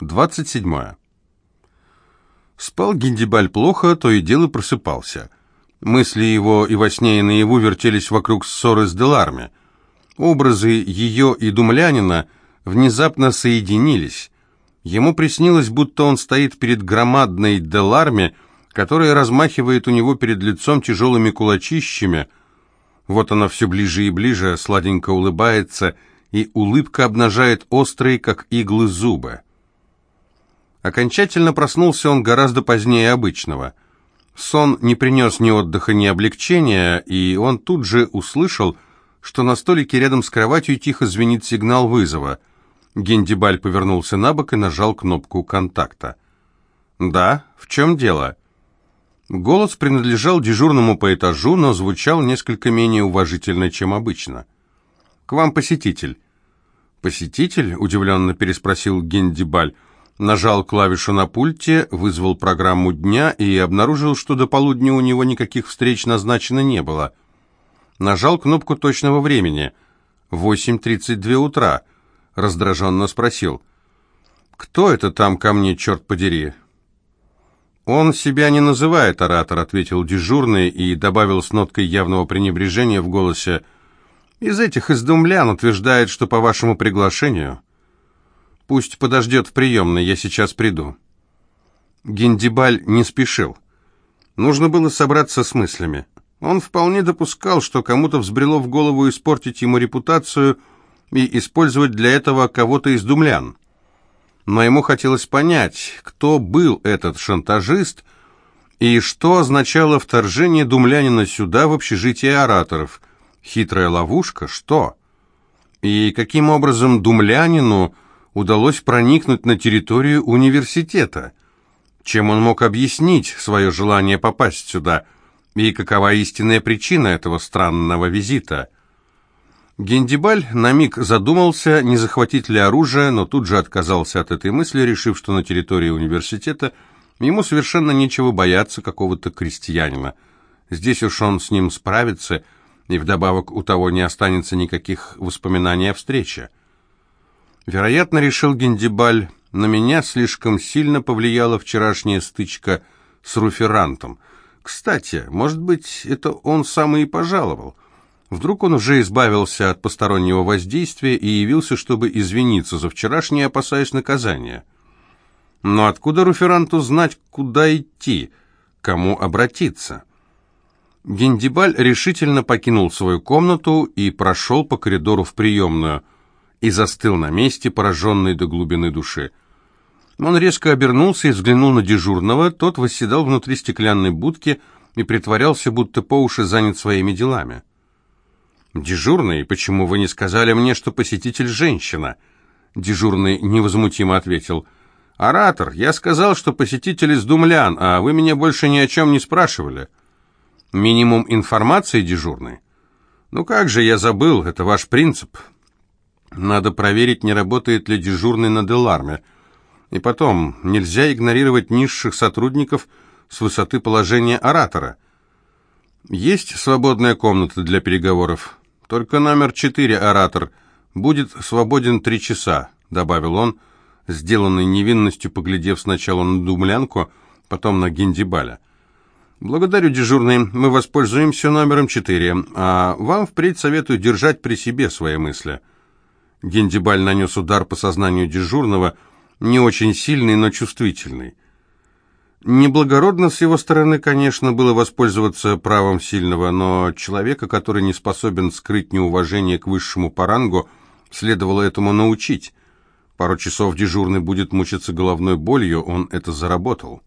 27. Спал Гиндибаль плохо, то и дело просыпался. Мысли его и во сне, и наяву вертелись вокруг ссоры с Деларме. Образы ее и Думлянина внезапно соединились. Ему приснилось, будто он стоит перед громадной Деларме, которая размахивает у него перед лицом тяжелыми кулачищами. Вот она все ближе и ближе, сладенько улыбается, и улыбка обнажает острые, как иглы, зубы. Окончательно проснулся он гораздо позднее обычного. Сон не принес ни отдыха, ни облегчения, и он тут же услышал, что на столике рядом с кроватью тихо звенит сигнал вызова. Гендибаль повернулся на бок и нажал кнопку контакта. «Да, в чем дело?» Голос принадлежал дежурному по этажу, но звучал несколько менее уважительно, чем обычно. «К вам посетитель». «Посетитель?» — удивленно переспросил Гендибаль. Нажал клавишу на пульте, вызвал программу дня и обнаружил, что до полудня у него никаких встреч назначено не было. Нажал кнопку точного времени. 8.32 утра. Раздраженно спросил. «Кто это там ко мне, черт подери?» «Он себя не называет оратор», — ответил дежурный и добавил с ноткой явного пренебрежения в голосе. «Из этих издумлян утверждает, что по вашему приглашению...» Пусть подождет в приемной, я сейчас приду». Гендибаль не спешил. Нужно было собраться с мыслями. Он вполне допускал, что кому-то взбрело в голову испортить ему репутацию и использовать для этого кого-то из думлян. Но ему хотелось понять, кто был этот шантажист и что означало вторжение думлянина сюда, в общежитие ораторов. Хитрая ловушка? Что? И каким образом думлянину удалось проникнуть на территорию университета. Чем он мог объяснить свое желание попасть сюда, и какова истинная причина этого странного визита? Гендибаль на миг задумался, не захватить ли оружие, но тут же отказался от этой мысли, решив, что на территории университета ему совершенно нечего бояться какого-то крестьянина. Здесь уж он с ним справится, и вдобавок у того не останется никаких воспоминаний о встрече. Вероятно, решил Гендибаль, на меня слишком сильно повлияла вчерашняя стычка с руферантом. Кстати, может быть, это он сам и пожаловал. Вдруг он уже избавился от постороннего воздействия и явился, чтобы извиниться за вчерашнее, опасаясь наказания. Но откуда руферанту знать, куда идти, кому обратиться? Гендибаль решительно покинул свою комнату и прошел по коридору в приемную – и застыл на месте, пораженный до глубины души. Он резко обернулся и взглянул на дежурного, тот восседал внутри стеклянной будки и притворялся, будто по уши занят своими делами. «Дежурный, почему вы не сказали мне, что посетитель женщина?» Дежурный невозмутимо ответил. «Оратор, я сказал, что посетитель из Думлян, а вы меня больше ни о чем не спрашивали». «Минимум информации, дежурный?» «Ну как же, я забыл, это ваш принцип. Надо проверить, не работает ли дежурный на Деларме. И потом, нельзя игнорировать низших сотрудников с высоты положения оратора. Есть свободная комната для переговоров. Только номер четыре, оратор, будет свободен три часа, добавил он, сделанный невинностью, поглядев сначала на Думлянку, потом на Гендибаля. «Благодарю, дежурный. Мы воспользуемся номером четыре, а вам впредь советую держать при себе свои мысли». Гендибаль нанес удар по сознанию дежурного, не очень сильный, но чувствительный. Неблагородно с его стороны, конечно, было воспользоваться правом сильного, но человека, который не способен скрыть неуважение к высшему парангу, следовало этому научить. Пару часов дежурный будет мучиться головной болью, он это заработал.